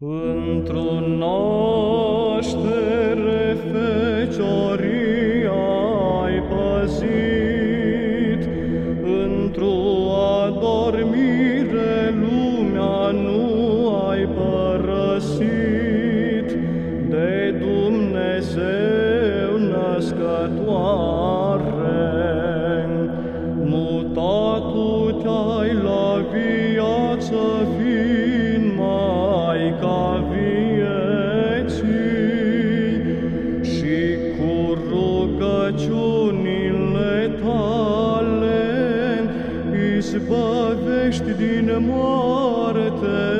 Într-o naștere fecioria ai păzit, Într-o adormire lumea nu ai părăsit, De Dumnezeu născătoare, mutatul te-ai luat. rugăciunile tale, izbavești din moarte.